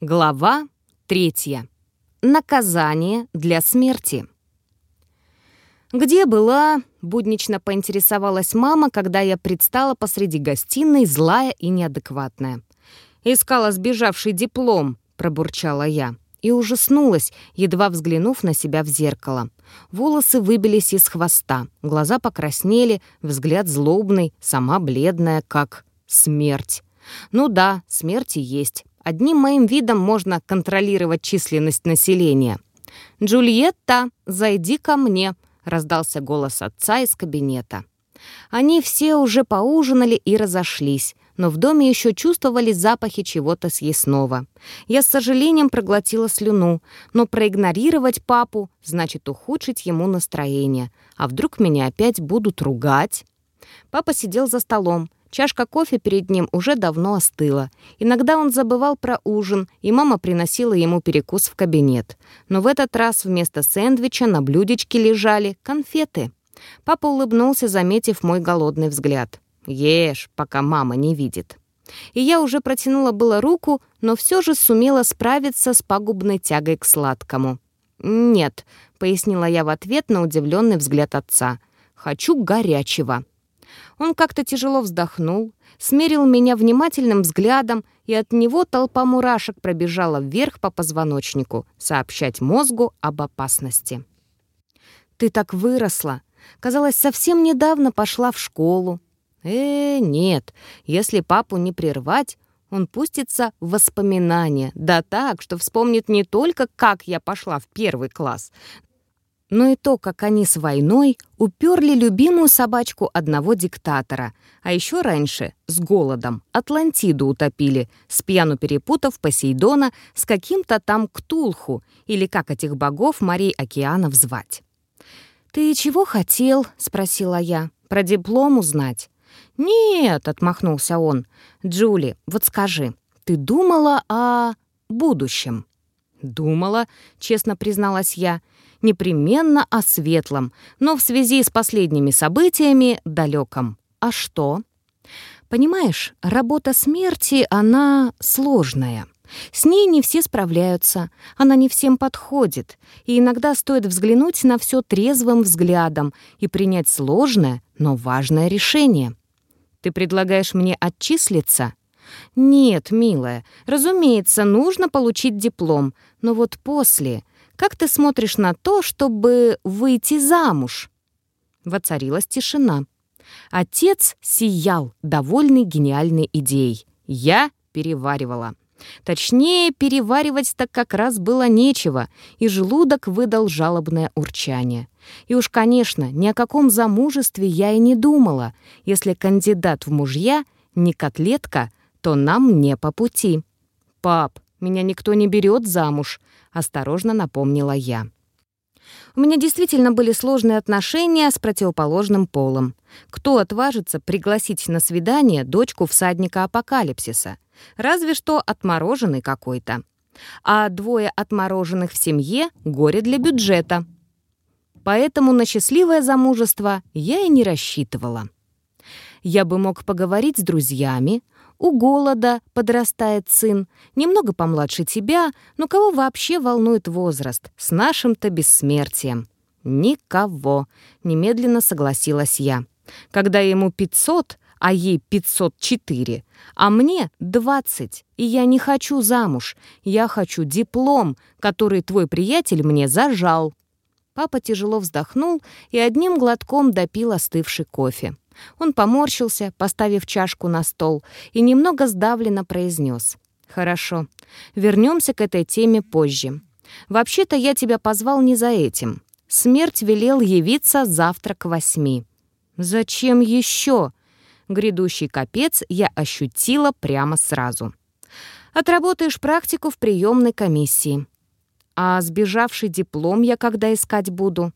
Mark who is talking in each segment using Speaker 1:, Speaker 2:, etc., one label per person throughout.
Speaker 1: Глава третья. Наказание для смерти. «Где была?» — буднично поинтересовалась мама, когда я предстала посреди гостиной, злая и неадекватная. «Искала сбежавший диплом», — пробурчала я. И ужаснулась, едва взглянув на себя в зеркало. Волосы выбились из хвоста, глаза покраснели, взгляд злобный, сама бледная, как смерть. Ну да, смерти есть. Одним моим видом можно контролировать численность населения. «Джульетта, зайди ко мне», — раздался голос отца из кабинета. Они все уже поужинали и разошлись, но в доме еще чувствовали запахи чего-то съестного. Я с сожалением проглотила слюну, но проигнорировать папу значит ухудшить ему настроение. А вдруг меня опять будут ругать? Папа сидел за столом, Чашка кофе перед ним уже давно остыла. Иногда он забывал про ужин, и мама приносила ему перекус в кабинет. Но в этот раз вместо сэндвича на блюдечке лежали конфеты. Папа улыбнулся, заметив мой голодный взгляд. «Ешь, пока мама не видит». И я уже протянула было руку, но все же сумела справиться с пагубной тягой к сладкому. «Нет», — пояснила я в ответ на удивленный взгляд отца. «Хочу горячего». Он как-то тяжело вздохнул, смерил меня внимательным взглядом, и от него толпа мурашек пробежала вверх по позвоночнику, сообщать мозгу об опасности. «Ты так выросла. Казалось, совсем недавно пошла в школу». «Э, нет, если папу не прервать, он пустится в воспоминания, да так, что вспомнит не только, как я пошла в первый класс, но и то, как они с войной уперли любимую собачку одного диктатора, а еще раньше, с голодом, Атлантиду утопили, с пьяну перепутав Посейдона с каким-то там Ктулху, или как этих богов морей океанов звать. «Ты чего хотел?» — спросила я. «Про диплом узнать?» «Нет», — отмахнулся он. «Джули, вот скажи, ты думала о будущем?» «Думала», — честно призналась я, — непременно о светлом, но в связи с последними событиями далеком. А что? Понимаешь, работа смерти, она сложная. С ней не все справляются, она не всем подходит, и иногда стоит взглянуть на все трезвым взглядом и принять сложное, но важное решение. Ты предлагаешь мне отчислиться? Нет, милая, разумеется, нужно получить диплом, но вот после как ты смотришь на то, чтобы выйти замуж?» Воцарилась тишина. Отец сиял, довольный гениальной идеей. Я переваривала. Точнее, переваривать так как раз было нечего, и желудок выдал жалобное урчание. И уж, конечно, ни о каком замужестве я и не думала. Если кандидат в мужья не котлетка, то нам не по пути. «Пап, меня никто не берет замуж», — осторожно напомнила я. У меня действительно были сложные отношения с противоположным полом. Кто отважится пригласить на свидание дочку всадника апокалипсиса? Разве что отмороженный какой-то. А двое отмороженных в семье — горе для бюджета. Поэтому на счастливое замужество я и не рассчитывала. Я бы мог поговорить с друзьями, у голода подрастает сын, немного помладше тебя, но кого вообще волнует возраст с нашим-то бессмертием? Никого, немедленно согласилась я. Когда ему 500, а ей 504, а мне 20, и я не хочу замуж, я хочу диплом, который твой приятель мне зажал. Папа тяжело вздохнул и одним глотком допил остывший кофе. Он поморщился, поставив чашку на стол, и немного сдавленно произнес. «Хорошо, вернемся к этой теме позже. Вообще-то я тебя позвал не за этим. Смерть велел явиться завтра к восьми». «Зачем еще?» Грядущий капец я ощутила прямо сразу. «Отработаешь практику в приемной комиссии». «А сбежавший диплом я когда искать буду?»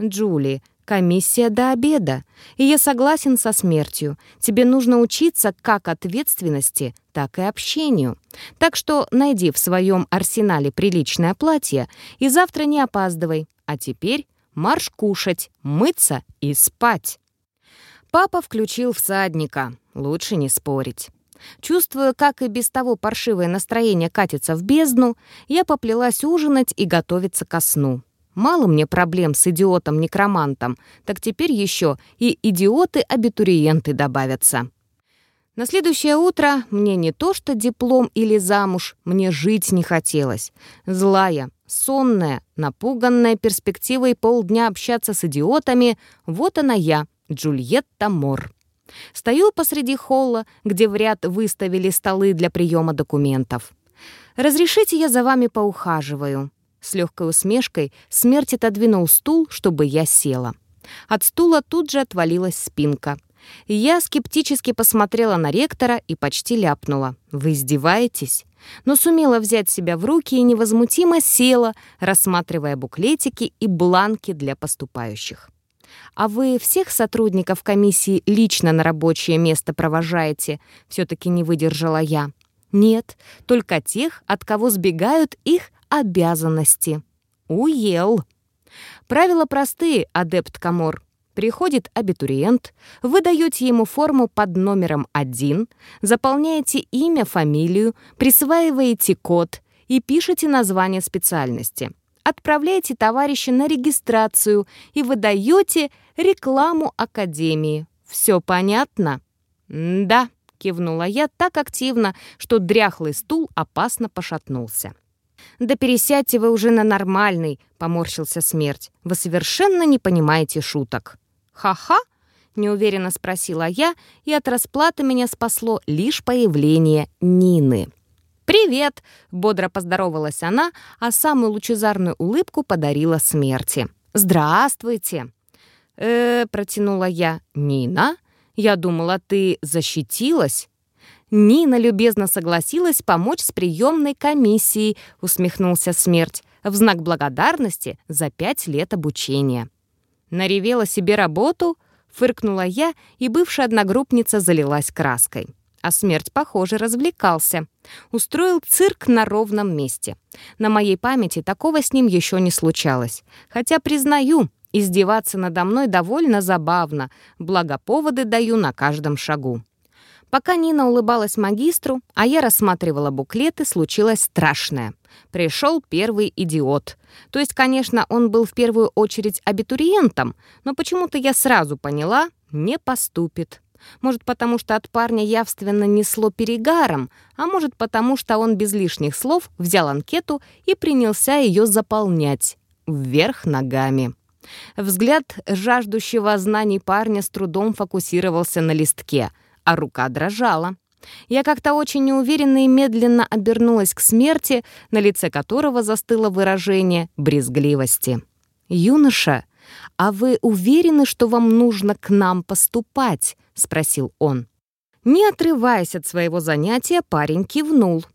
Speaker 1: «Джули, Комиссия до обеда. И я согласен со смертью. Тебе нужно учиться как ответственности, так и общению. Так что найди в своем арсенале приличное платье и завтра не опаздывай. А теперь марш кушать, мыться и спать. Папа включил всадника. Лучше не спорить. Чувствуя, как и без того паршивое настроение катится в бездну, я поплелась ужинать и готовиться ко сну. Мало мне проблем с идиотом-некромантом, так теперь еще и идиоты-абитуриенты добавятся. На следующее утро мне не то что диплом или замуж, мне жить не хотелось. Злая, сонная, напуганная перспективой полдня общаться с идиотами, вот она я, Джульетта Мор. Стою посреди холла, где в ряд выставили столы для приема документов. «Разрешите, я за вами поухаживаю?» С легкой усмешкой смерть отодвинул стул, чтобы я села. От стула тут же отвалилась спинка. Я скептически посмотрела на ректора и почти ляпнула. «Вы издеваетесь?» Но сумела взять себя в руки и невозмутимо села, рассматривая буклетики и бланки для поступающих. «А вы всех сотрудников комиссии лично на рабочее место провожаете?» Все-таки не выдержала я. «Нет, только тех, от кого сбегают их обязанности». «Уел». Правила простые, адепт Камор. Приходит абитуриент, вы даете ему форму под номером 1, заполняете имя, фамилию, присваиваете код и пишете название специальности. Отправляете товарища на регистрацию и выдаете рекламу Академии. Все понятно? «Да», — кивнула я так активно, что дряхлый стул опасно пошатнулся. «Да пересядьте вы уже на нормальный», — поморщился смерть. «Вы совершенно не понимаете шуток». «Ха-ха?» — неуверенно спросила я, и от расплаты меня спасло лишь появление Нины. «Привет!» — бодро поздоровалась она, а самую лучезарную улыбку подарила смерти. «Здравствуйте!» «Э-э», протянула я. «Нина? Я думала, ты защитилась?» «Нина любезно согласилась помочь с приемной комиссией», — усмехнулся смерть, «в знак благодарности за пять лет обучения». Наревела себе работу, фыркнула я, и бывшая одногруппница залилась краской. А смерть, похоже, развлекался. Устроил цирк на ровном месте. На моей памяти такого с ним еще не случалось. Хотя, признаю, издеваться надо мной довольно забавно, благо поводы даю на каждом шагу. Пока Нина улыбалась магистру, а я рассматривала буклеты, случилось страшное. Пришел первый идиот. То есть, конечно, он был в первую очередь абитуриентом, но почему-то я сразу поняла, не поступит. Может, потому что от парня явственно несло перегаром, а может, потому что он без лишних слов взял анкету и принялся ее заполнять. Вверх ногами. Взгляд жаждущего знаний парня с трудом фокусировался на листке — а рука дрожала. Я как-то очень неуверенно и медленно обернулась к смерти, на лице которого застыло выражение брезгливости. «Юноша, а вы уверены, что вам нужно к нам поступать?» — спросил он. Не отрываясь от своего занятия, парень кивнул.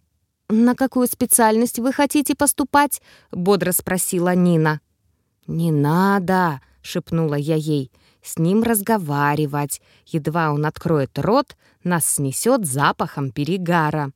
Speaker 1: «На какую специальность вы хотите поступать?» — бодро спросила Нина. «Не надо!» — шепнула я ей с ним разговаривать. Едва он откроет рот, нас снесет запахом перегара.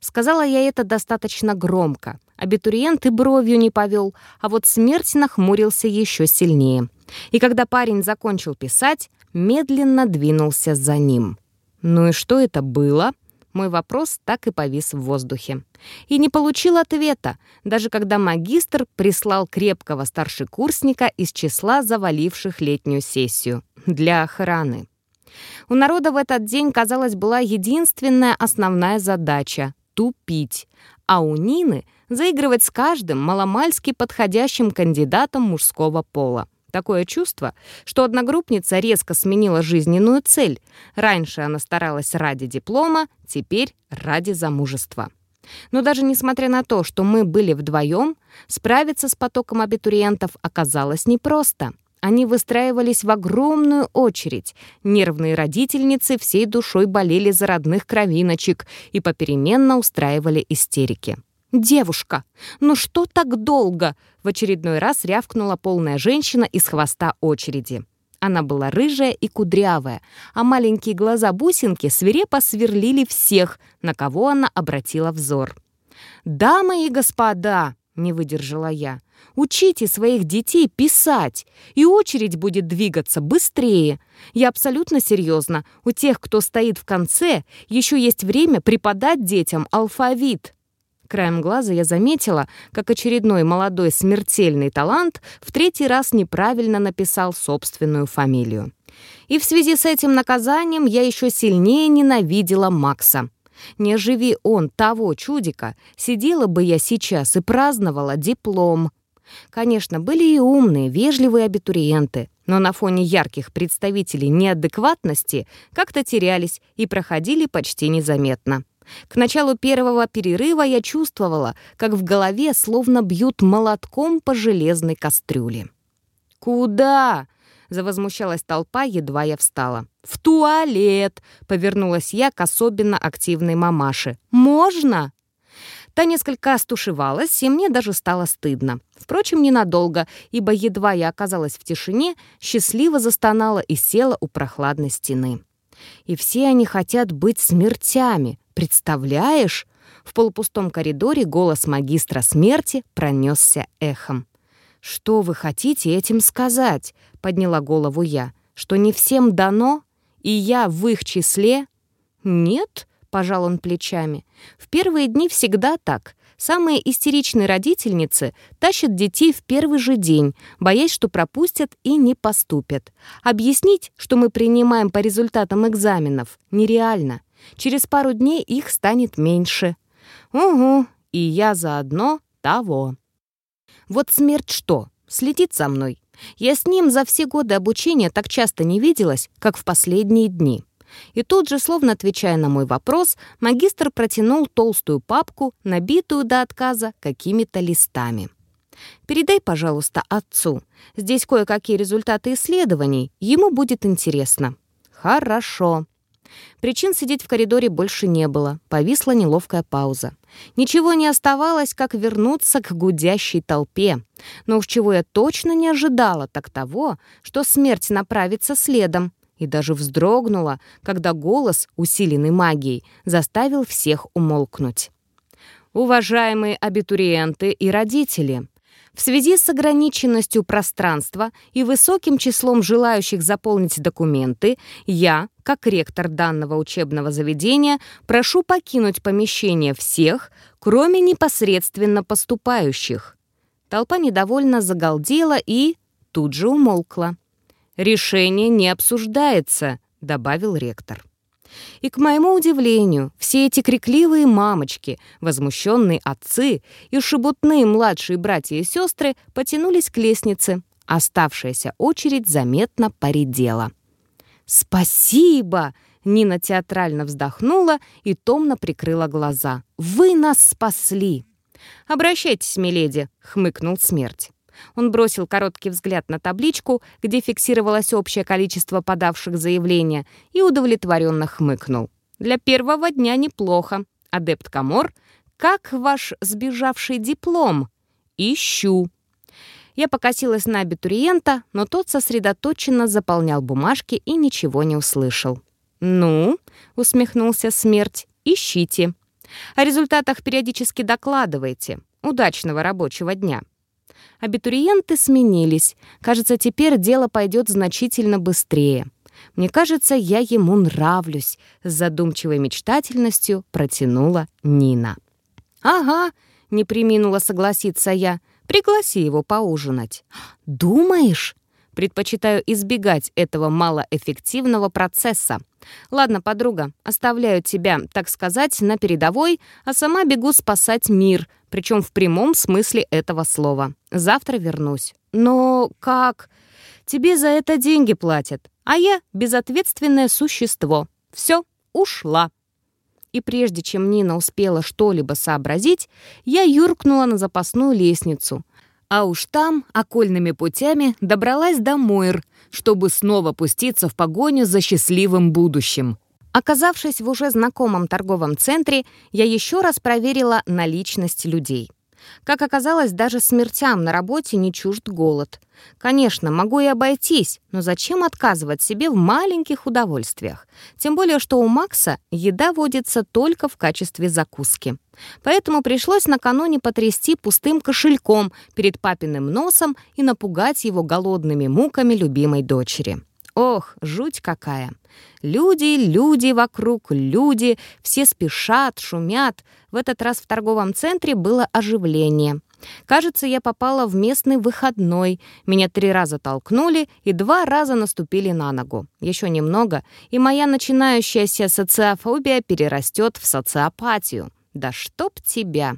Speaker 1: Сказала я это достаточно громко. Абитуриент и бровью не повел, а вот смерть нахмурился еще сильнее. И когда парень закончил писать, медленно двинулся за ним. Ну и что это было? Мой вопрос так и повис в воздухе. И не получил ответа, даже когда магистр прислал крепкого старшекурсника из числа заваливших летнюю сессию для охраны. У народа в этот день, казалось, была единственная основная задача — тупить, а у Нины — заигрывать с каждым маломальски подходящим кандидатом мужского пола. Такое чувство, что одногруппница резко сменила жизненную цель. Раньше она старалась ради диплома, теперь ради замужества. Но даже несмотря на то, что мы были вдвоем, справиться с потоком абитуриентов оказалось непросто. Они выстраивались в огромную очередь. Нервные родительницы всей душой болели за родных кровиночек и попеременно устраивали истерики. «Девушка, ну что так долго?» — в очередной раз рявкнула полная женщина из хвоста очереди. Она была рыжая и кудрявая, а маленькие глаза-бусинки свирепо сверлили всех, на кого она обратила взор. «Дамы и господа!» Не выдержала я. «Учите своих детей писать, и очередь будет двигаться быстрее. Я абсолютно серьезно. У тех, кто стоит в конце, еще есть время преподать детям алфавит». Краем глаза я заметила, как очередной молодой смертельный талант в третий раз неправильно написал собственную фамилию. И в связи с этим наказанием я еще сильнее ненавидела Макса. Не живи он того чудика, сидела бы я сейчас и праздновала диплом. Конечно, были и умные, вежливые абитуриенты, но на фоне ярких представителей неадекватности как-то терялись и проходили почти незаметно. К началу первого перерыва я чувствовала, как в голове словно бьют молотком по железной кастрюле. «Куда?» Завозмущалась толпа, едва я встала. «В туалет!» — повернулась я к особенно активной мамаше. «Можно?» Та несколько остушевалась, и мне даже стало стыдно. Впрочем, ненадолго, ибо едва я оказалась в тишине, счастливо застонала и села у прохладной стены. И все они хотят быть смертями, представляешь? В полупустом коридоре голос магистра смерти пронесся эхом. «Что вы хотите этим сказать?» — подняла голову я. «Что не всем дано? И я в их числе?» «Нет», — пожал он плечами. «В первые дни всегда так. Самые истеричные родительницы тащат детей в первый же день, боясь, что пропустят и не поступят. Объяснить, что мы принимаем по результатам экзаменов, нереально. Через пару дней их станет меньше. Угу, и я заодно того. Вот смерть что? Следит за мной. Я с ним за все годы обучения так часто не виделась, как в последние дни. И тут же, словно отвечая на мой вопрос, магистр протянул толстую папку, набитую до отказа какими-то листами. «Передай, пожалуйста, отцу. Здесь кое-какие результаты исследований. Ему будет интересно». «Хорошо». Причин сидеть в коридоре больше не было. Повисла неловкая пауза. Ничего не оставалось, как вернуться к гудящей толпе. Но уж чего я точно не ожидала, так того, что смерть направится следом. И даже вздрогнула, когда голос, усиленный магией, заставил всех умолкнуть. Уважаемые абитуриенты и родители, в связи с ограниченностью пространства и высоким числом желающих заполнить документы, я, как ректор данного учебного заведения, прошу покинуть помещение всех, кроме непосредственно поступающих. Толпа недовольно загалдела и тут же умолкла. «Решение не обсуждается», — добавил ректор. И, к моему удивлению, все эти крикливые мамочки, возмущенные отцы и шебутные младшие братья и сестры потянулись к лестнице. Оставшаяся очередь заметно поредела. «Спасибо!» — Нина театрально вздохнула и томно прикрыла глаза. «Вы нас спасли!» «Обращайтесь, миледи!» — хмыкнул смерть. Он бросил короткий взгляд на табличку, где фиксировалось общее количество подавших заявления, и удовлетворенно хмыкнул. «Для первого дня неплохо. Адепт Камор, как ваш сбежавший диплом?» «Ищу». Я покосилась на абитуриента, но тот сосредоточенно заполнял бумажки и ничего не услышал. «Ну?» — усмехнулся смерть. «Ищите. О результатах периодически докладывайте. Удачного рабочего дня». Абитуриенты сменились. Кажется, теперь дело пойдет значительно быстрее. Мне кажется, я ему нравлюсь», — с задумчивой мечтательностью протянула Нина. «Ага», — не приминула согласиться я, — «пригласи его поужинать». «Думаешь?» Предпочитаю избегать этого малоэффективного процесса. Ладно, подруга, оставляю тебя, так сказать, на передовой, а сама бегу спасать мир, причем в прямом смысле этого слова. Завтра вернусь. Но как? Тебе за это деньги платят, а я безответственное существо. Все, ушла. И прежде чем Нина успела что-либо сообразить, я юркнула на запасную лестницу. А уж там, окольными путями, добралась до Мойр, чтобы снова пуститься в погоню за счастливым будущим. Оказавшись в уже знакомом торговом центре, я еще раз проверила наличность людей. Как оказалось, даже смертям на работе не чужд голод. Конечно, могу и обойтись, но зачем отказывать себе в маленьких удовольствиях? Тем более, что у Макса еда водится только в качестве закуски. Поэтому пришлось накануне потрясти пустым кошельком перед папиным носом и напугать его голодными муками любимой дочери. Ох, жуть какая! Люди, люди вокруг, люди, все спешат, шумят. В этот раз в торговом центре было оживление. Кажется, я попала в местный выходной. Меня три раза толкнули и два раза наступили на ногу. Еще немного, и моя начинающаяся социофобия перерастет в социопатию. «Да чтоб тебя!»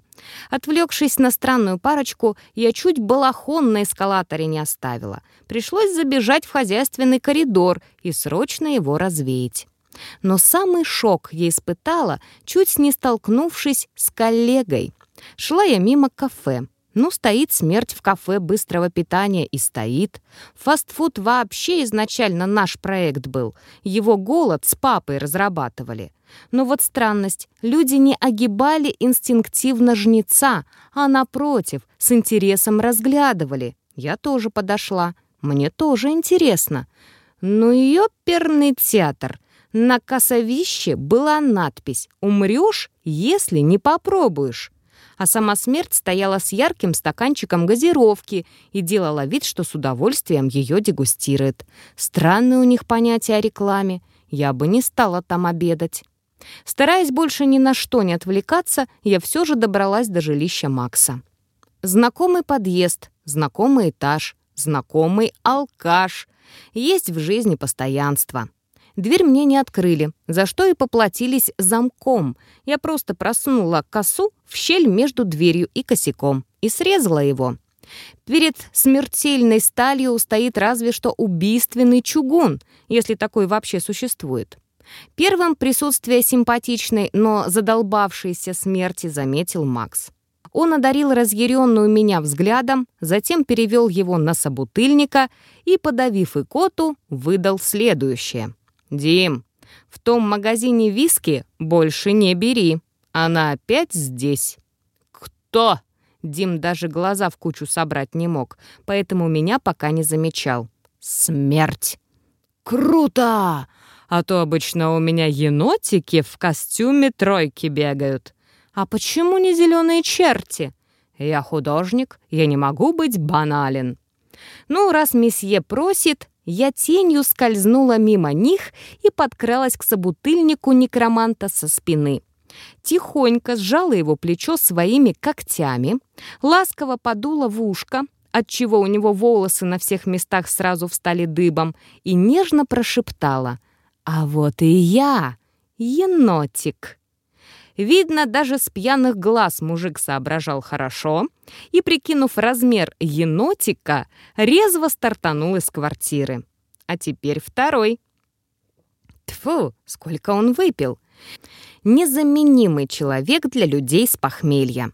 Speaker 1: Отвлекшись на странную парочку, я чуть балахон на эскалаторе не оставила. Пришлось забежать в хозяйственный коридор и срочно его развеять. Но самый шок я испытала, чуть не столкнувшись с коллегой. Шла я мимо кафе. Ну, стоит смерть в кафе быстрого питания и стоит. Фастфуд вообще изначально наш проект был. Его голод с папой разрабатывали. Но вот странность, люди не огибали инстинктивно жнеца, а напротив, с интересом разглядывали. Я тоже подошла. Мне тоже интересно. Ну, ёперный театр. На косовище была надпись «Умрёшь, если не попробуешь» а сама смерть стояла с ярким стаканчиком газировки и делала вид, что с удовольствием ее дегустирует. Странные у них понятия о рекламе. Я бы не стала там обедать. Стараясь больше ни на что не отвлекаться, я все же добралась до жилища Макса. Знакомый подъезд, знакомый этаж, знакомый алкаш. Есть в жизни постоянство. Дверь мне не открыли, за что и поплатились замком. Я просто просунула косу в щель между дверью и косяком и срезала его. Перед смертельной сталью стоит разве что убийственный чугун, если такой вообще существует. Первым присутствие симпатичной, но задолбавшейся смерти заметил Макс. Он одарил разъяренную меня взглядом, затем перевел его на собутыльника и, подавив икоту, выдал следующее. «Дим, в том магазине виски больше не бери. Она опять здесь». «Кто?» Дим даже глаза в кучу собрать не мог, поэтому меня пока не замечал. «Смерть!» «Круто! А то обычно у меня енотики в костюме тройки бегают. А почему не зеленые черти? Я художник, я не могу быть банален». Ну, раз месье просит, я тенью скользнула мимо них и подкралась к собутыльнику некроманта со спины. Тихонько сжала его плечо своими когтями, ласково подула в ушко, отчего у него волосы на всех местах сразу встали дыбом, и нежно прошептала «А вот и я, енотик». Видно, даже с пьяных глаз мужик соображал хорошо и, прикинув размер енотика, резво стартанул из квартиры. А теперь второй. Тфу, сколько он выпил. Незаменимый человек для людей с похмелья.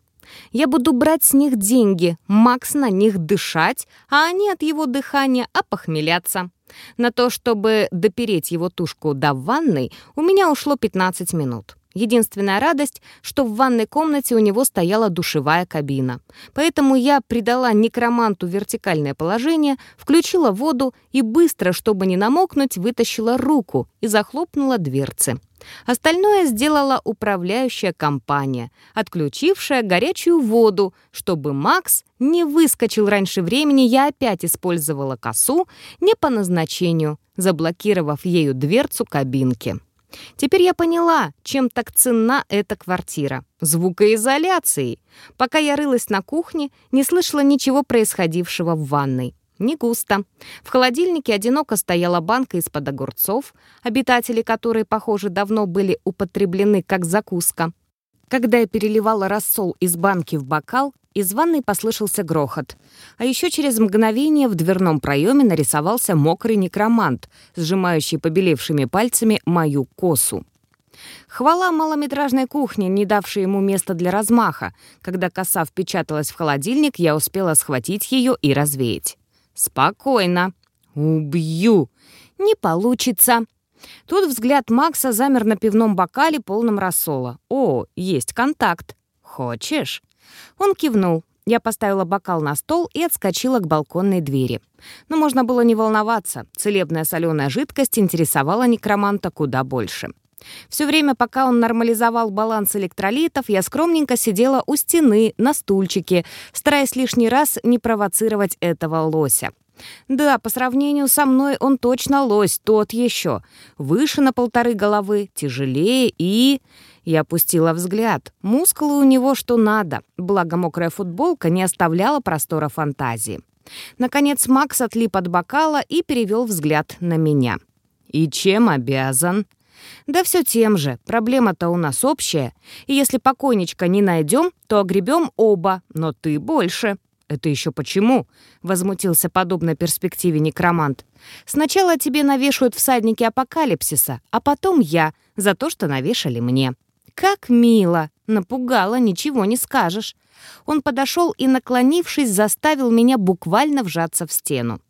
Speaker 1: Я буду брать с них деньги, Макс на них дышать, а они от его дыхания опохмеляться. На то, чтобы допереть его тушку до ванной, у меня ушло 15 минут. Единственная радость, что в ванной комнате у него стояла душевая кабина. Поэтому я придала некроманту вертикальное положение, включила воду и быстро, чтобы не намокнуть, вытащила руку и захлопнула дверцы. Остальное сделала управляющая компания, отключившая горячую воду, чтобы Макс не выскочил раньше времени, я опять использовала косу не по назначению, заблокировав ею дверцу кабинки. Теперь я поняла, чем так ценна эта квартира. Звукоизоляцией. Пока я рылась на кухне, не слышала ничего происходившего в ванной. Не густо. В холодильнике одиноко стояла банка из-под огурцов, обитатели которой, похоже, давно были употреблены как закуска. Когда я переливала рассол из банки в бокал, из ванной послышался грохот. А еще через мгновение в дверном проеме нарисовался мокрый некромант, сжимающий побелевшими пальцами мою косу. Хвала малометражной кухне, не давшей ему места для размаха. Когда коса впечаталась в холодильник, я успела схватить ее и развеять. «Спокойно. Убью. Не получится». Тут взгляд Макса замер на пивном бокале, полном рассола. «О, есть контакт. Хочешь?» Он кивнул. Я поставила бокал на стол и отскочила к балконной двери. Но можно было не волноваться. Целебная соленая жидкость интересовала некроманта куда больше. Все время, пока он нормализовал баланс электролитов, я скромненько сидела у стены, на стульчике, стараясь лишний раз не провоцировать этого лося. Да, по сравнению со мной он точно лось, тот еще. Выше на полторы головы, тяжелее и... Я опустила взгляд. Мускулы у него что надо, благо мокрая футболка не оставляла простора фантазии. Наконец Макс отлип от бокала и перевел взгляд на меня. «И чем обязан?» «Да все тем же. Проблема-то у нас общая. И если покойничка не найдем, то огребем оба, но ты больше». «Это еще почему?» — возмутился подобной перспективе некромант. «Сначала тебе навешают всадники апокалипсиса, а потом я, за то, что навешали мне». «Как мило!» — напугала, ничего не скажешь. Он подошел и, наклонившись, заставил меня буквально вжаться в стену.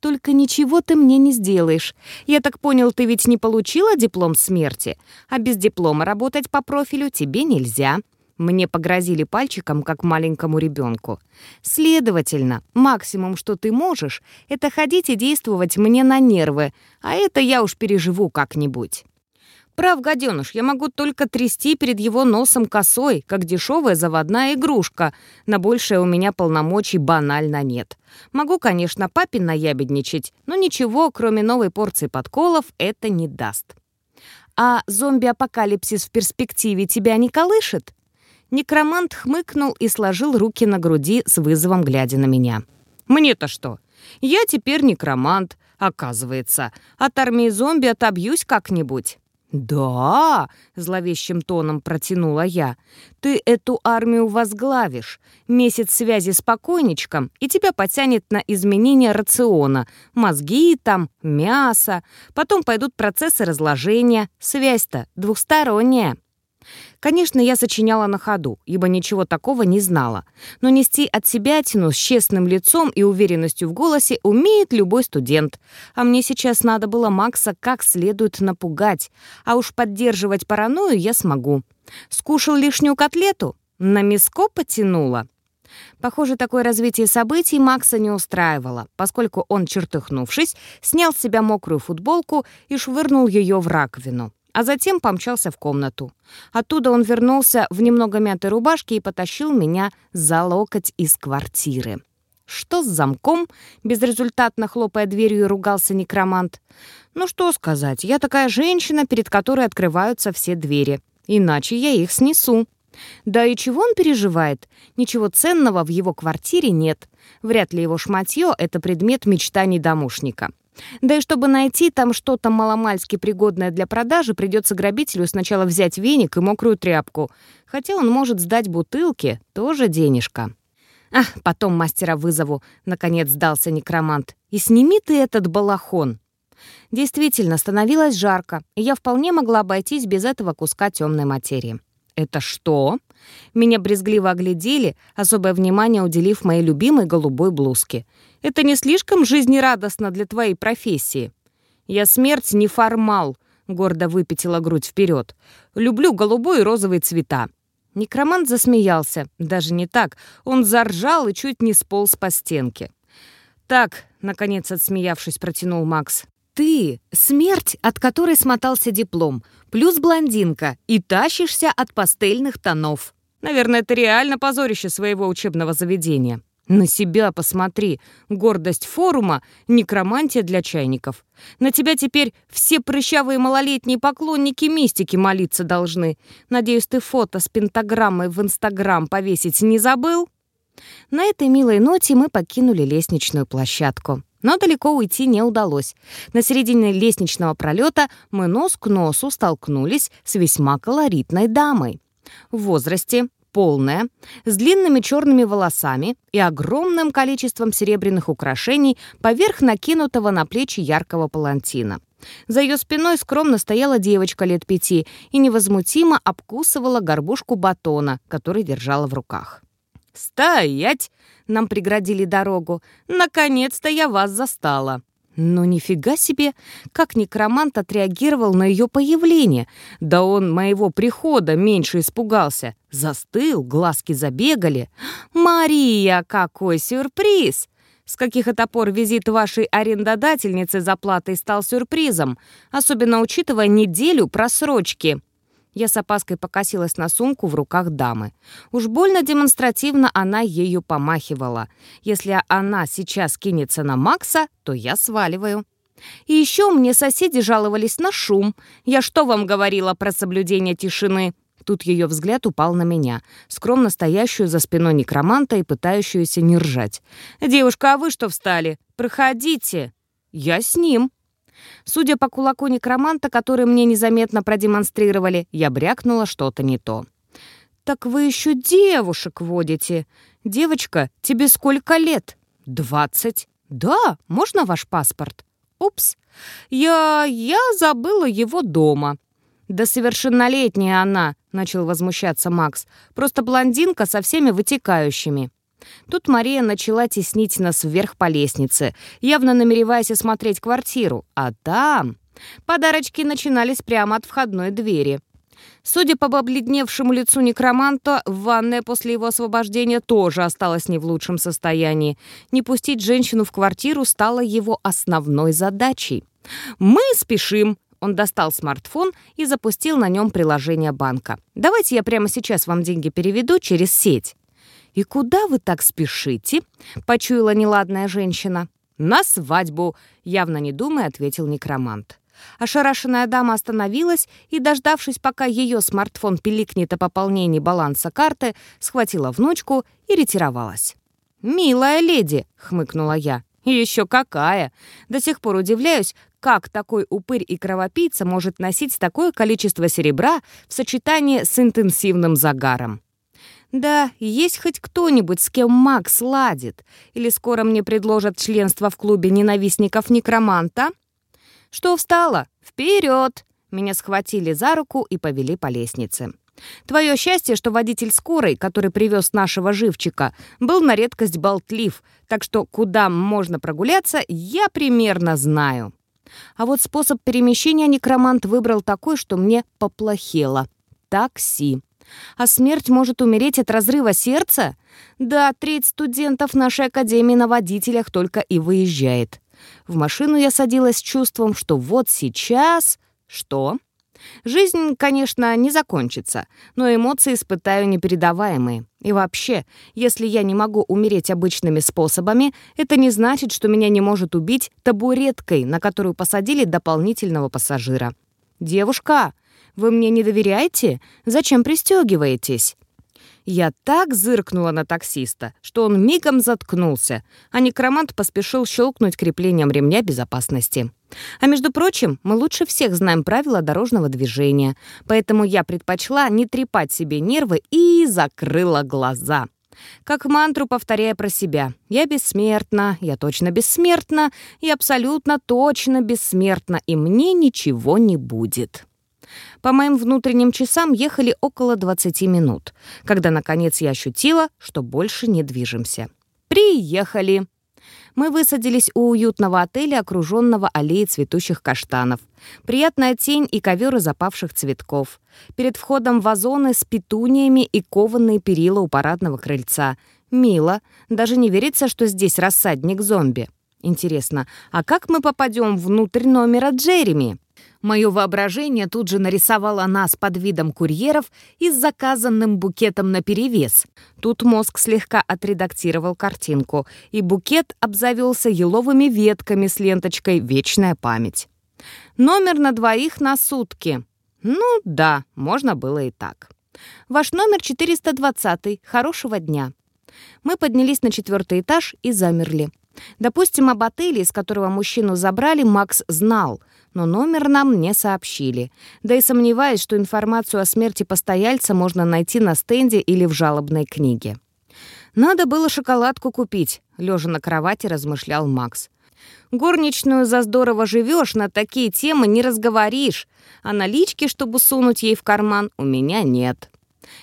Speaker 1: «Только ничего ты мне не сделаешь. Я так понял, ты ведь не получила диплом смерти, а без диплома работать по профилю тебе нельзя». Мне погрозили пальчиком, как маленькому ребенку. Следовательно, максимум, что ты можешь, это ходить и действовать мне на нервы, а это я уж переживу как-нибудь. Прав, гаденыш, я могу только трясти перед его носом косой, как дешевая заводная игрушка. На большее у меня полномочий банально нет. Могу, конечно, папе наябедничать, но ничего, кроме новой порции подколов, это не даст. А зомби-апокалипсис в перспективе тебя не колышет? Некромант хмыкнул и сложил руки на груди с вызовом, глядя на меня. «Мне-то что? Я теперь некромант, оказывается. От армии зомби отобьюсь как-нибудь». «Да!» — зловещим тоном протянула я. «Ты эту армию возглавишь. Месяц связи с покойничком, и тебя потянет на изменение рациона. Мозги там, мясо. Потом пойдут процессы разложения. Связь-то двухсторонняя». Конечно, я сочиняла на ходу, ибо ничего такого не знала. Но нести от себя тяну с честным лицом и уверенностью в голосе умеет любой студент. А мне сейчас надо было Макса как следует напугать. А уж поддерживать паранойю я смогу. Скушал лишнюю котлету? На миско потянула? Похоже, такое развитие событий Макса не устраивало, поскольку он, чертыхнувшись, снял с себя мокрую футболку и швырнул ее в раковину а затем помчался в комнату. Оттуда он вернулся в немного мятой рубашке и потащил меня за локоть из квартиры. Что с замком? Безрезультатно хлопая дверью, ругался некромант. Ну что сказать, я такая женщина, перед которой открываются все двери. Иначе я их снесу. Да и чего он переживает? Ничего ценного в его квартире нет. Вряд ли его шматье — это предмет мечтаний домушника. Да и чтобы найти там что-то маломальски пригодное для продажи, придется грабителю сначала взять веник и мокрую тряпку. Хотя он может сдать бутылки, тоже денежка. «Ах, потом мастера вызову», — наконец сдался некромант. «И сними ты этот балахон». Действительно, становилось жарко, и я вполне могла обойтись без этого куска темной материи. «Это что?» Меня брезгливо оглядели, особое внимание уделив моей любимой голубой блузке. «Это не слишком жизнерадостно для твоей профессии?» «Я смерть не формал», — гордо выпятила грудь вперед. «Люблю голубой и розовые цвета». Некромант засмеялся. Даже не так. Он заржал и чуть не сполз по стенке. «Так», — наконец отсмеявшись, протянул Макс, ты — смерть, от которой смотался диплом, плюс блондинка, и тащишься от пастельных тонов. Наверное, это реально позорище своего учебного заведения. На себя посмотри. Гордость форума — некромантия для чайников. На тебя теперь все прыщавые малолетние поклонники мистики молиться должны. Надеюсь, ты фото с пентаграммой в Инстаграм повесить не забыл? На этой милой ноте мы покинули лестничную площадку. Но далеко уйти не удалось. На середине лестничного пролета мы нос к носу столкнулись с весьма колоритной дамой. В возрасте, полная, с длинными черными волосами и огромным количеством серебряных украшений поверх накинутого на плечи яркого палантина. За ее спиной скромно стояла девочка лет пяти и невозмутимо обкусывала горбушку батона, который держала в руках. «Стоять!» — нам преградили дорогу. «Наконец-то я вас застала!» Но нифига себе, как некромант отреагировал на ее появление. Да он моего прихода меньше испугался. Застыл, глазки забегали. «Мария, какой сюрприз!» С каких это пор визит вашей арендодательницы за платой стал сюрпризом, особенно учитывая неделю просрочки. Я с опаской покосилась на сумку в руках дамы. Уж больно демонстративно она ею помахивала. Если она сейчас кинется на Макса, то я сваливаю. И еще мне соседи жаловались на шум. Я что вам говорила про соблюдение тишины? Тут ее взгляд упал на меня, скромно стоящую за спиной некроманта и пытающуюся не ржать. «Девушка, а вы что встали? Проходите!» «Я с ним!» Судя по кулаку некроманта, который мне незаметно продемонстрировали, я брякнула что-то не то. «Так вы еще девушек водите. Девочка, тебе сколько лет?» «Двадцать». «Да, можно ваш паспорт?» «Упс, я... я забыла его дома». «Да совершеннолетняя она», — начал возмущаться Макс. «Просто блондинка со всеми вытекающими». Тут Мария начала теснить нас вверх по лестнице, явно намереваясь осмотреть квартиру. А там... Подарочки начинались прямо от входной двери. Судя по побледневшему лицу некроманта, ванная после его освобождения тоже осталась не в лучшем состоянии. Не пустить женщину в квартиру стало его основной задачей. «Мы спешим!» Он достал смартфон и запустил на нем приложение банка. «Давайте я прямо сейчас вам деньги переведу через сеть». «И куда вы так спешите?» — почуяла неладная женщина. «На свадьбу!» — явно не думая, ответил некромант. Ошарашенная дама остановилась и, дождавшись, пока ее смартфон пиликнет о пополнении баланса карты, схватила внучку и ретировалась. «Милая леди!» — хмыкнула я. «Еще какая! До сих пор удивляюсь, как такой упырь и кровопийца может носить такое количество серебра в сочетании с интенсивным загаром. Да, есть хоть кто-нибудь, с кем Макс ладит? Или скоро мне предложат членство в клубе ненавистников некроманта? Что встала? Вперед! Меня схватили за руку и повели по лестнице. Твое счастье, что водитель скорой, который привез нашего живчика, был на редкость болтлив, так что куда можно прогуляться, я примерно знаю. А вот способ перемещения некромант выбрал такой, что мне поплохело. Такси. А смерть может умереть от разрыва сердца? Да, треть студентов нашей академии на водителях только и выезжает. В машину я садилась с чувством, что вот сейчас... Что? Жизнь, конечно, не закончится, но эмоции испытаю непередаваемые. И вообще, если я не могу умереть обычными способами, это не значит, что меня не может убить табуреткой, на которую посадили дополнительного пассажира. «Девушка, вы мне не доверяете? Зачем пристегиваетесь?» Я так зыркнула на таксиста, что он мигом заткнулся, а некромант поспешил щелкнуть креплением ремня безопасности. А между прочим, мы лучше всех знаем правила дорожного движения, поэтому я предпочла не трепать себе нервы и закрыла глаза. Как мантру повторяя про себя. Я бессмертна, я точно бессмертна, и абсолютно точно бессмертна, и мне ничего не будет. По моим внутренним часам ехали около 20 минут, когда, наконец, я ощутила, что больше не движемся. «Приехали!» Мы высадились у уютного отеля, окруженного аллеей цветущих каштанов. Приятная тень и ковер из опавших цветков. Перед входом вазоны с петуниями и кованные перила у парадного крыльца. Мило. Даже не верится, что здесь рассадник зомби. Интересно, а как мы попадем внутрь номера Джереми? Мое воображение тут же нарисовало нас под видом курьеров и с заказанным букетом наперевес. Тут мозг слегка отредактировал картинку, и букет обзавелся еловыми ветками с ленточкой «Вечная память». Номер на двоих на сутки. Ну да, можно было и так. Ваш номер 420. Хорошего дня. Мы поднялись на четвертый этаж и замерли. Допустим, об отеле, из которого мужчину забрали, Макс знал — но номер нам не сообщили. Да и сомневаюсь, что информацию о смерти постояльца можно найти на стенде или в жалобной книге. «Надо было шоколадку купить», — лежа на кровати размышлял Макс. «Горничную за здорово живешь, на такие темы не разговоришь, а налички, чтобы сунуть ей в карман, у меня нет».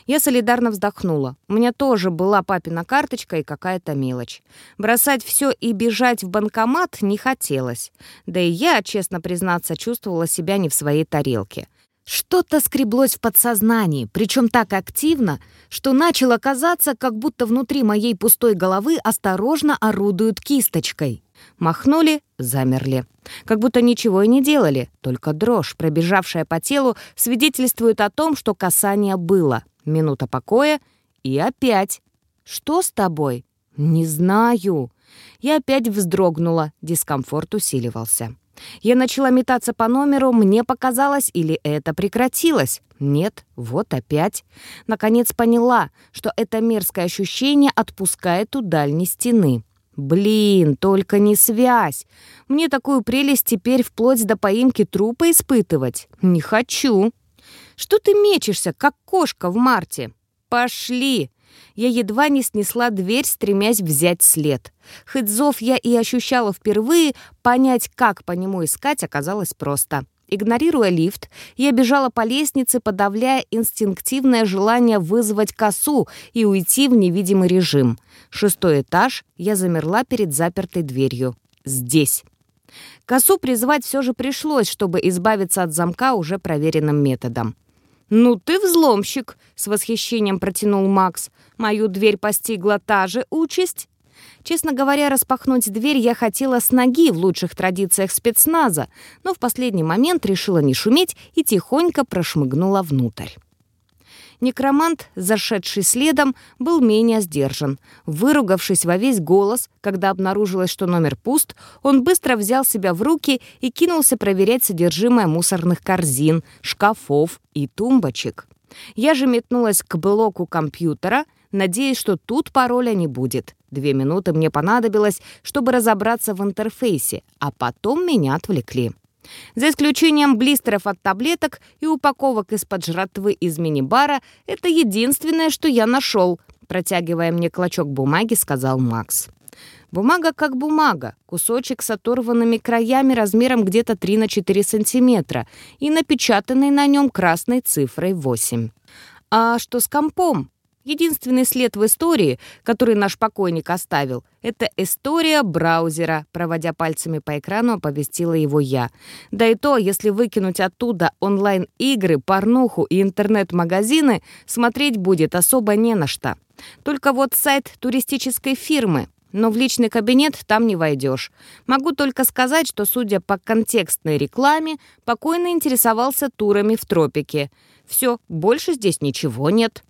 Speaker 1: Я солидарно вздохнула. У меня тоже была папина карточка и какая-то мелочь. Бросать все и бежать в банкомат не хотелось. Да и я, честно признаться, чувствовала себя не в своей тарелке. Что-то скреблось в подсознании, причем так активно, что начало казаться, как будто внутри моей пустой головы осторожно орудуют кисточкой. Махнули, замерли. Как будто ничего и не делали, только дрожь, пробежавшая по телу, свидетельствует о том, что касание было. Минута покоя и опять. «Что с тобой?» «Не знаю». Я опять вздрогнула, дискомфорт усиливался. Я начала метаться по номеру, мне показалось, или это прекратилось. Нет, вот опять. Наконец поняла, что это мерзкое ощущение отпускает у дальней стены. Блин, только не связь. Мне такую прелесть теперь вплоть до поимки трупа испытывать. Не хочу. Что ты мечешься, как кошка в марте? Пошли. Я едва не снесла дверь, стремясь взять след. Хоть зов я и ощущала впервые, понять, как по нему искать, оказалось просто. Игнорируя лифт, я бежала по лестнице, подавляя инстинктивное желание вызвать косу и уйти в невидимый режим. Шестой этаж, я замерла перед запертой дверью. Здесь. Косу призвать все же пришлось, чтобы избавиться от замка уже проверенным методом. «Ну ты взломщик!» — с восхищением протянул Макс. «Мою дверь постигла та же участь». Честно говоря, распахнуть дверь я хотела с ноги в лучших традициях спецназа, но в последний момент решила не шуметь и тихонько прошмыгнула внутрь. Некромант, зашедший следом, был менее сдержан. Выругавшись во весь голос, когда обнаружилось, что номер пуст, он быстро взял себя в руки и кинулся проверять содержимое мусорных корзин, шкафов и тумбочек. Я же метнулась к блоку компьютера, надеясь, что тут пароля не будет. Две минуты мне понадобилось, чтобы разобраться в интерфейсе, а потом меня отвлекли. За исключением блистеров от таблеток и упаковок из-под жратвы из мини-бара, это единственное, что я нашел, протягивая мне клочок бумаги, сказал Макс. Бумага как бумага, кусочек с оторванными краями размером где-то 3 на 4 сантиметра и напечатанный на нем красной цифрой 8. А что с компом? Единственный след в истории, который наш покойник оставил, это история браузера, проводя пальцами по экрану, оповестила его я. Да и то, если выкинуть оттуда онлайн-игры, порнуху и интернет-магазины, смотреть будет особо не на что. Только вот сайт туристической фирмы, но в личный кабинет там не войдешь. Могу только сказать, что, судя по контекстной рекламе, покойный интересовался турами в тропике. Все, больше здесь ничего нет.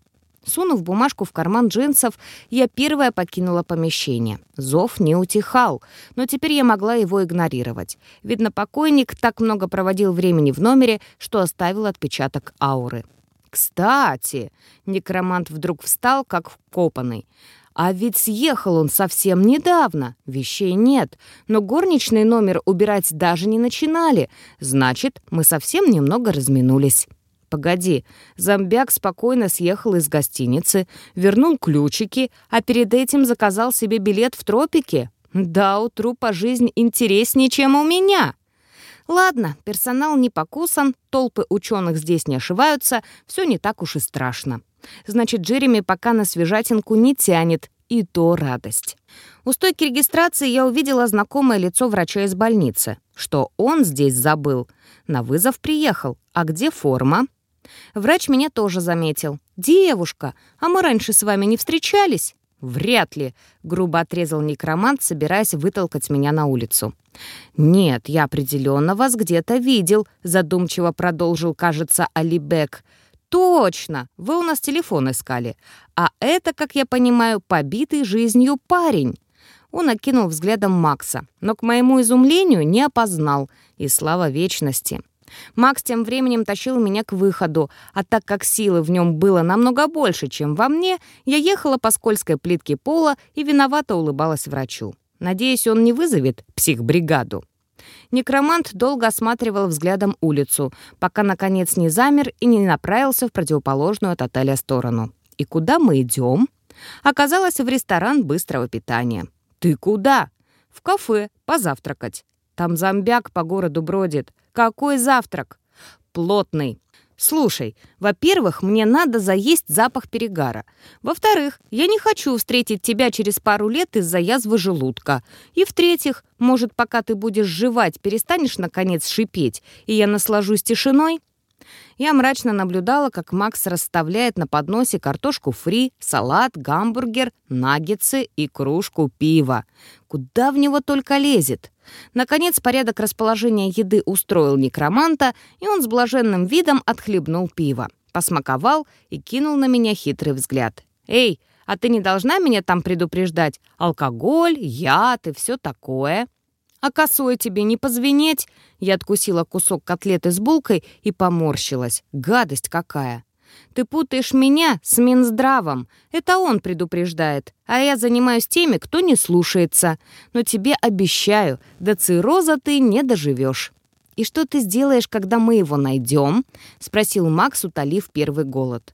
Speaker 1: Сунув бумажку в карман джинсов, я первая покинула помещение. Зов не утихал, но теперь я могла его игнорировать. Видно, покойник так много проводил времени в номере, что оставил отпечаток ауры. «Кстати!» — некромант вдруг встал, как вкопанный. «А ведь съехал он совсем недавно. Вещей нет. Но горничный номер убирать даже не начинали. Значит, мы совсем немного разминулись». Погоди, зомбяк спокойно съехал из гостиницы, вернул ключики, а перед этим заказал себе билет в тропики? Да, у трупа жизнь интереснее, чем у меня. Ладно, персонал не покусан, толпы ученых здесь не ошиваются, все не так уж и страшно. Значит, Джереми пока на свежатинку не тянет, и то радость. У стойки регистрации я увидела знакомое лицо врача из больницы. Что он здесь забыл? На вызов приехал. А где форма? Врач меня тоже заметил. «Девушка, а мы раньше с вами не встречались?» «Вряд ли», — грубо отрезал некромант, собираясь вытолкать меня на улицу. «Нет, я определенно вас где-то видел», — задумчиво продолжил, кажется, Алибек. «Точно! Вы у нас телефон искали. А это, как я понимаю, побитый жизнью парень». Он окинул взглядом Макса, но, к моему изумлению, не опознал. И слава вечности. Макс тем временем тащил меня к выходу, а так как силы в нем было намного больше, чем во мне, я ехала по скользкой плитке пола и виновато улыбалась врачу. Надеюсь, он не вызовет психбригаду. Некромант долго осматривал взглядом улицу, пока, наконец, не замер и не направился в противоположную от отеля сторону. «И куда мы идем?» Оказалось, в ресторан быстрого питания. «Ты куда?» «В кафе, позавтракать. Там зомбяк по городу бродит. Какой завтрак? Плотный. Слушай, во-первых, мне надо заесть запах перегара. Во-вторых, я не хочу встретить тебя через пару лет из-за язвы желудка. И в-третьих, может, пока ты будешь жевать, перестанешь, наконец, шипеть, и я наслажусь тишиной?» Я мрачно наблюдала, как Макс расставляет на подносе картошку фри, салат, гамбургер, наггетсы и кружку пива. Куда в него только лезет? Наконец, порядок расположения еды устроил некроманта, и он с блаженным видом отхлебнул пиво, посмаковал и кинул на меня хитрый взгляд. «Эй, а ты не должна меня там предупреждать? Алкоголь, яд и все такое?» «А косой тебе не позвенеть?» Я откусила кусок котлеты с булкой и поморщилась. Гадость какая! «Ты путаешь меня с Минздравом. Это он предупреждает, а я занимаюсь теми, кто не слушается. Но тебе обещаю, до цирроза ты не доживешь». «И что ты сделаешь, когда мы его найдем?» — спросил Макс, утолив первый голод.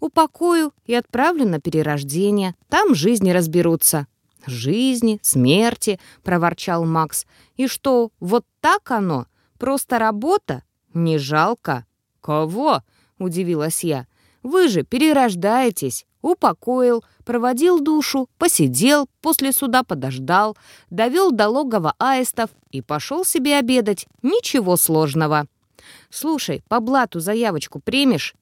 Speaker 1: «Упокою и отправлю на перерождение. Там жизни разберутся». «Жизни, смерти», — проворчал Макс. «И что, вот так оно? Просто работа? Не жалко?» «Кого?» — удивилась я. «Вы же перерождаетесь». Упокоил, проводил душу, посидел, после суда подождал, довел до логова аистов и пошел себе обедать. Ничего сложного. «Слушай, по блату заявочку примешь?»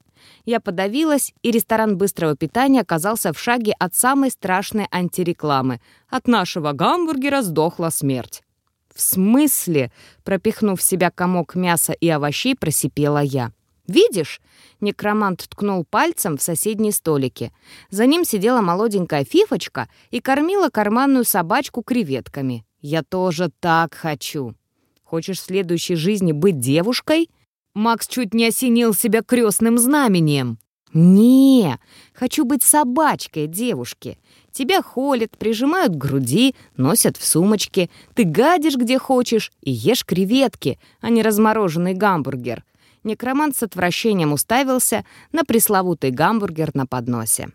Speaker 1: Я подавилась, и ресторан быстрого питания оказался в шаге от самой страшной антирекламы. От нашего гамбургера сдохла смерть. «В смысле?» — пропихнув в себя комок мяса и овощей, просипела я. «Видишь?» — некромант ткнул пальцем в соседней столике. За ним сидела молоденькая фифочка и кормила карманную собачку креветками. «Я тоже так хочу!» «Хочешь в следующей жизни быть девушкой?» Макс чуть не осенил себя крестным знамением. «Не, хочу быть собачкой девушки. Тебя холят, прижимают к груди, носят в сумочке. Ты гадишь где хочешь и ешь креветки, а не размороженный гамбургер». Некромант с отвращением уставился на пресловутый гамбургер на подносе.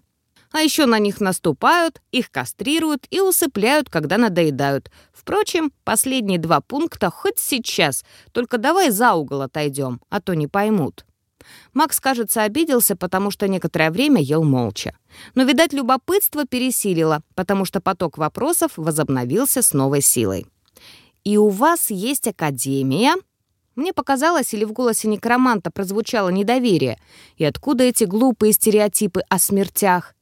Speaker 1: А еще на них наступают, их кастрируют и усыпляют, когда надоедают. Впрочем, последние два пункта хоть сейчас, только давай за угол отойдем, а то не поймут. Макс, кажется, обиделся, потому что некоторое время ел молча. Но, видать, любопытство пересилило, потому что поток вопросов возобновился с новой силой. «И у вас есть академия?» Мне показалось, или в голосе некроманта прозвучало недоверие. И откуда эти глупые стереотипы о смертях?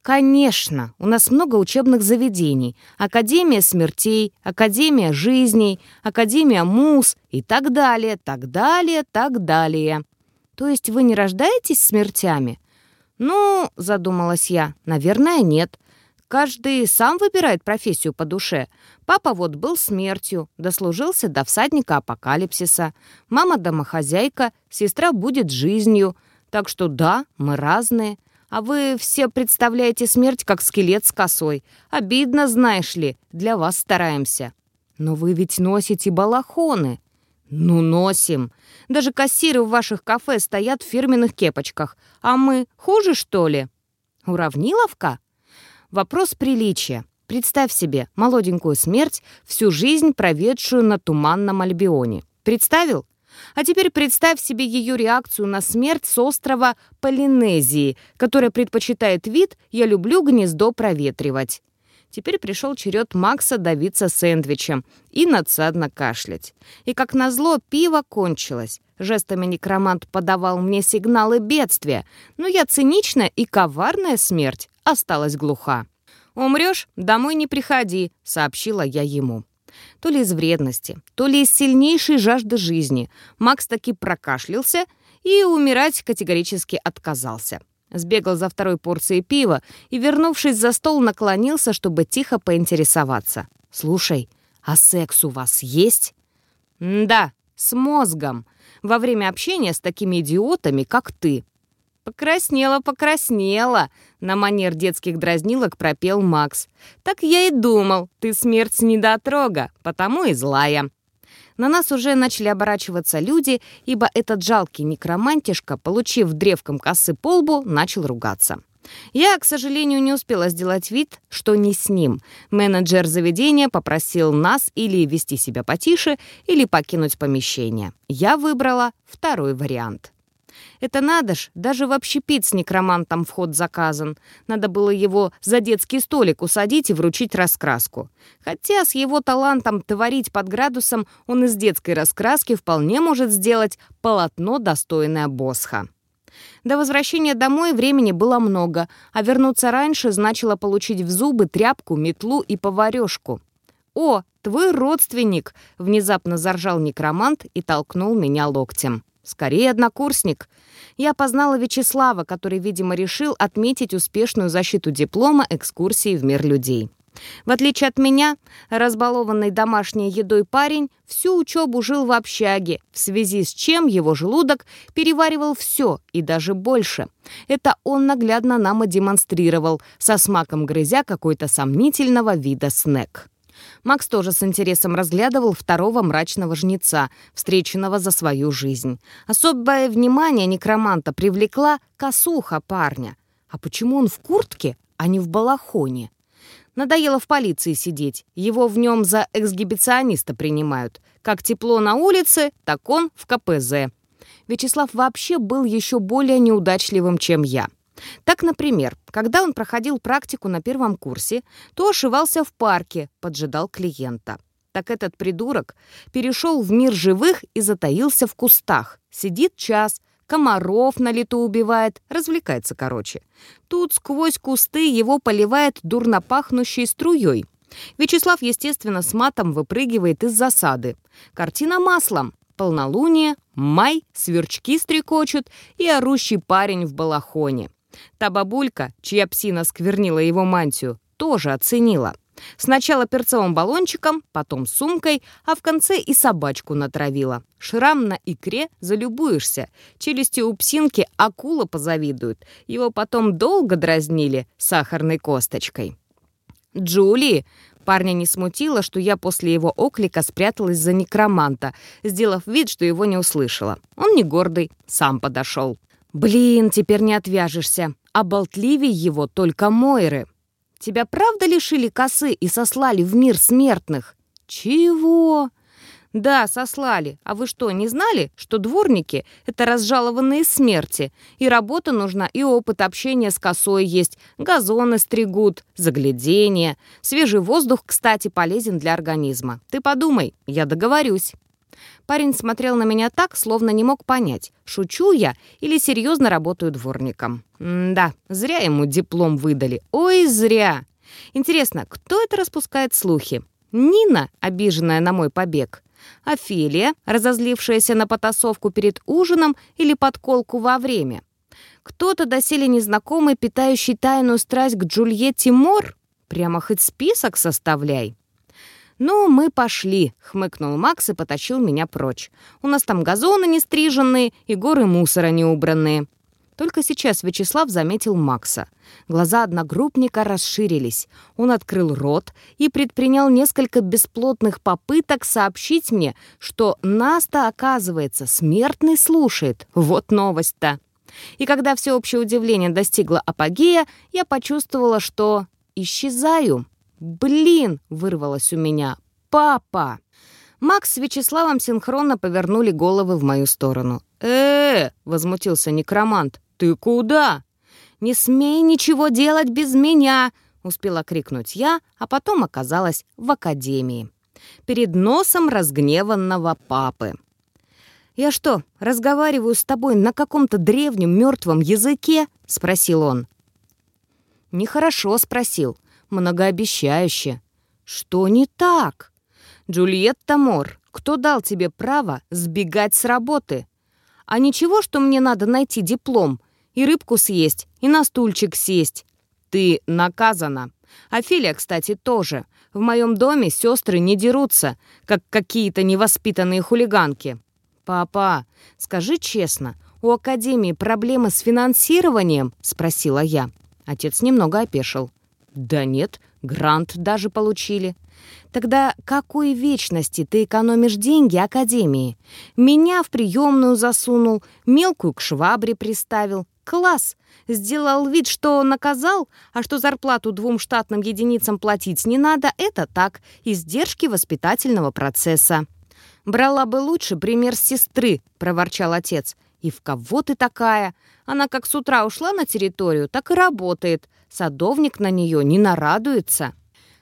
Speaker 1: Конечно, у нас много учебных заведений. Академия смертей, Академия жизней, Академия муз и так далее, так далее, так далее. То есть вы не рождаетесь смертями? Ну, задумалась я, наверное, нет. Каждый сам выбирает профессию по душе. Папа вот был смертью, дослужился до всадника апокалипсиса. Мама домохозяйка, сестра будет жизнью. Так что да, мы разные. А вы все представляете смерть как скелет с косой. Обидно, знаешь ли, для вас стараемся. Но вы ведь носите балахоны. Ну, носим. Даже кассиры в ваших кафе стоят в фирменных кепочках. А мы хуже, что ли? Уравниловка? Вопрос приличия. Представь себе молоденькую смерть, всю жизнь проведшую на Туманном Альбионе. Представил? А теперь представь себе ее реакцию на смерть с острова Полинезии, которая предпочитает вид «я люблю гнездо проветривать». Теперь пришел черед Макса давиться сэндвичем и надсадно кашлять. И, как назло, пиво кончилось. Жестами некромант подавал мне сигналы бедствия, но я циничная и коварная смерть осталась глуха. «Умрешь? Домой не приходи», — сообщила я ему. То ли из вредности, то ли из сильнейшей жажды жизни Макс таки прокашлялся и умирать категорически отказался. Сбегал за второй порцией пива и, вернувшись за стол, наклонился, чтобы тихо поинтересоваться. «Слушай, а секс у вас есть?» «Да, с мозгом. Во время общения с такими идиотами, как ты. «Покраснела, покраснела!» — на манер детских дразнилок пропел Макс. «Так я и думал, ты смерть недотрога, потому и злая». На нас уже начали оборачиваться люди, ибо этот жалкий некромантишка, получив древком косы по лбу, начал ругаться. Я, к сожалению, не успела сделать вид, что не с ним. Менеджер заведения попросил нас или вести себя потише, или покинуть помещение. Я выбрала второй вариант. Это надо ж, даже в общепит с некромантом вход заказан. Надо было его за детский столик усадить и вручить раскраску. Хотя с его талантом творить под градусом он из детской раскраски вполне может сделать полотно, достойное Босха. До возвращения домой времени было много, а вернуться раньше значило получить в зубы тряпку, метлу и поварешку. «О, твой родственник!» — внезапно заржал некромант и толкнул меня локтем. Скорее, однокурсник. Я познала Вячеслава, который, видимо, решил отметить успешную защиту диплома экскурсии в мир людей. В отличие от меня, разбалованный домашней едой парень всю учебу жил в общаге, в связи с чем его желудок переваривал все и даже больше. Это он наглядно нам и демонстрировал, со смаком грызя какой-то сомнительного вида снэк. Макс тоже с интересом разглядывал второго мрачного жнеца, встреченного за свою жизнь. Особое внимание некроманта привлекла косуха парня. А почему он в куртке, а не в балахоне? Надоело в полиции сидеть. Его в нем за эксгибициониста принимают. Как тепло на улице, так он в КПЗ. Вячеслав вообще был еще более неудачливым, чем я. Так, например, когда он проходил практику на первом курсе, то ошивался в парке, поджидал клиента. Так этот придурок перешел в мир живых и затаился в кустах. Сидит час, комаров на лету убивает, развлекается короче. Тут сквозь кусты его поливает дурно пахнущей струей. Вячеслав, естественно, с матом выпрыгивает из засады. Картина маслом. Полнолуние, май, сверчки стрекочут и орущий парень в балахоне. Та бабулька, чья псина сквернила его мантию, тоже оценила. Сначала перцовым баллончиком, потом сумкой, а в конце и собачку натравила. Шрам на икре залюбуешься. Челюсти у псинки акула позавидует. Его потом долго дразнили сахарной косточкой. «Джули!» Парня не смутило, что я после его оклика спряталась за некроманта, сделав вид, что его не услышала. Он не гордый, сам подошел. «Блин, теперь не отвяжешься. А болтливей его только Мойры. Тебя правда лишили косы и сослали в мир смертных?» «Чего?» «Да, сослали. А вы что, не знали, что дворники — это разжалованные смерти? И работа нужна, и опыт общения с косой есть. Газоны стригут, заглядение. Свежий воздух, кстати, полезен для организма. Ты подумай, я договорюсь». Парень смотрел на меня так, словно не мог понять, шучу я или серьезно работаю дворником. М да, зря ему диплом выдали. Ой, зря. Интересно, кто это распускает слухи? Нина, обиженная на мой побег? Офелия, разозлившаяся на потасовку перед ужином или подколку во время? Кто-то доселе незнакомый, питающий тайную страсть к Джульетте Мор? Прямо хоть список составляй. «Ну, мы пошли», — хмыкнул Макс и потащил меня прочь. «У нас там газоны не стриженные и горы мусора не убранные». Только сейчас Вячеслав заметил Макса. Глаза одногруппника расширились. Он открыл рот и предпринял несколько бесплотных попыток сообщить мне, что нас-то, оказывается, смертный слушает. Вот новость-то. И когда всеобщее удивление достигло апогея, я почувствовала, что исчезаю. «Блин!» — вырвалось у меня. «Папа!» Макс с Вячеславом синхронно повернули головы в мою сторону. э возмутился некромант. «Ты куда?» «Не смей ничего делать без меня!» — успела крикнуть я, а потом оказалась в академии. Перед носом разгневанного папы. «Я что, разговариваю с тобой на каком-то древнем мертвом языке?» — спросил он. «Нехорошо», — спросил многообещающе. Что не так? Джульетта Мор, кто дал тебе право сбегать с работы? А ничего, что мне надо найти диплом, и рыбку съесть, и на стульчик сесть. Ты наказана. Офелия, кстати, тоже. В моем доме сестры не дерутся, как какие-то невоспитанные хулиганки. «Папа, скажи честно, у Академии проблемы с финансированием?» — спросила я. Отец немного опешил. «Да нет, грант даже получили». «Тогда какой вечности ты экономишь деньги Академии? Меня в приемную засунул, мелкую к швабре приставил. Класс! Сделал вид, что наказал, а что зарплату двум штатным единицам платить не надо, это так, издержки воспитательного процесса». «Брала бы лучше пример сестры», — проворчал отец. «И в кого ты такая? Она как с утра ушла на территорию, так и работает. Садовник на нее не нарадуется».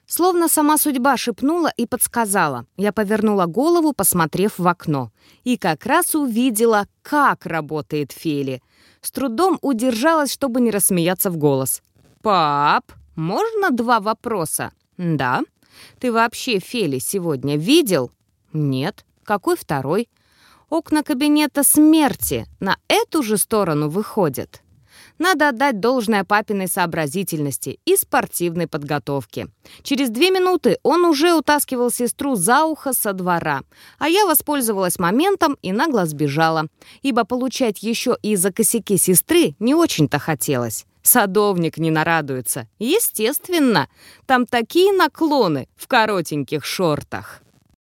Speaker 1: Словно сама судьба шепнула и подсказала. Я повернула голову, посмотрев в окно. И как раз увидела, как работает Фели. С трудом удержалась, чтобы не рассмеяться в голос. «Пап, можно два вопроса?» «Да». «Ты вообще Фели сегодня видел?» «Нет». «Какой второй?» «Окна кабинета смерти на эту же сторону выходят». Надо отдать должное папиной сообразительности и спортивной подготовке. Через две минуты он уже утаскивал сестру за ухо со двора, а я воспользовалась моментом и нагло сбежала, ибо получать еще и за косяки сестры не очень-то хотелось. Садовник не нарадуется. Естественно, там такие наклоны в коротеньких шортах.